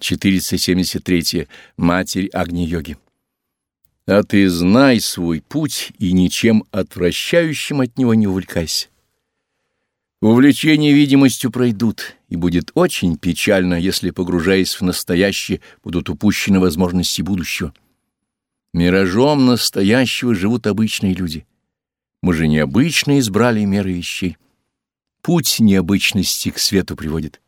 473. Матерь Агни-йоги. А ты знай свой путь и ничем отвращающим от него не увлекайся. Увлечения видимостью пройдут, и будет очень печально, если, погружаясь в настоящее, будут упущены возможности будущего. Миражом настоящего живут обычные люди. Мы же необычно избрали меры вещей. Путь необычности к свету приводит.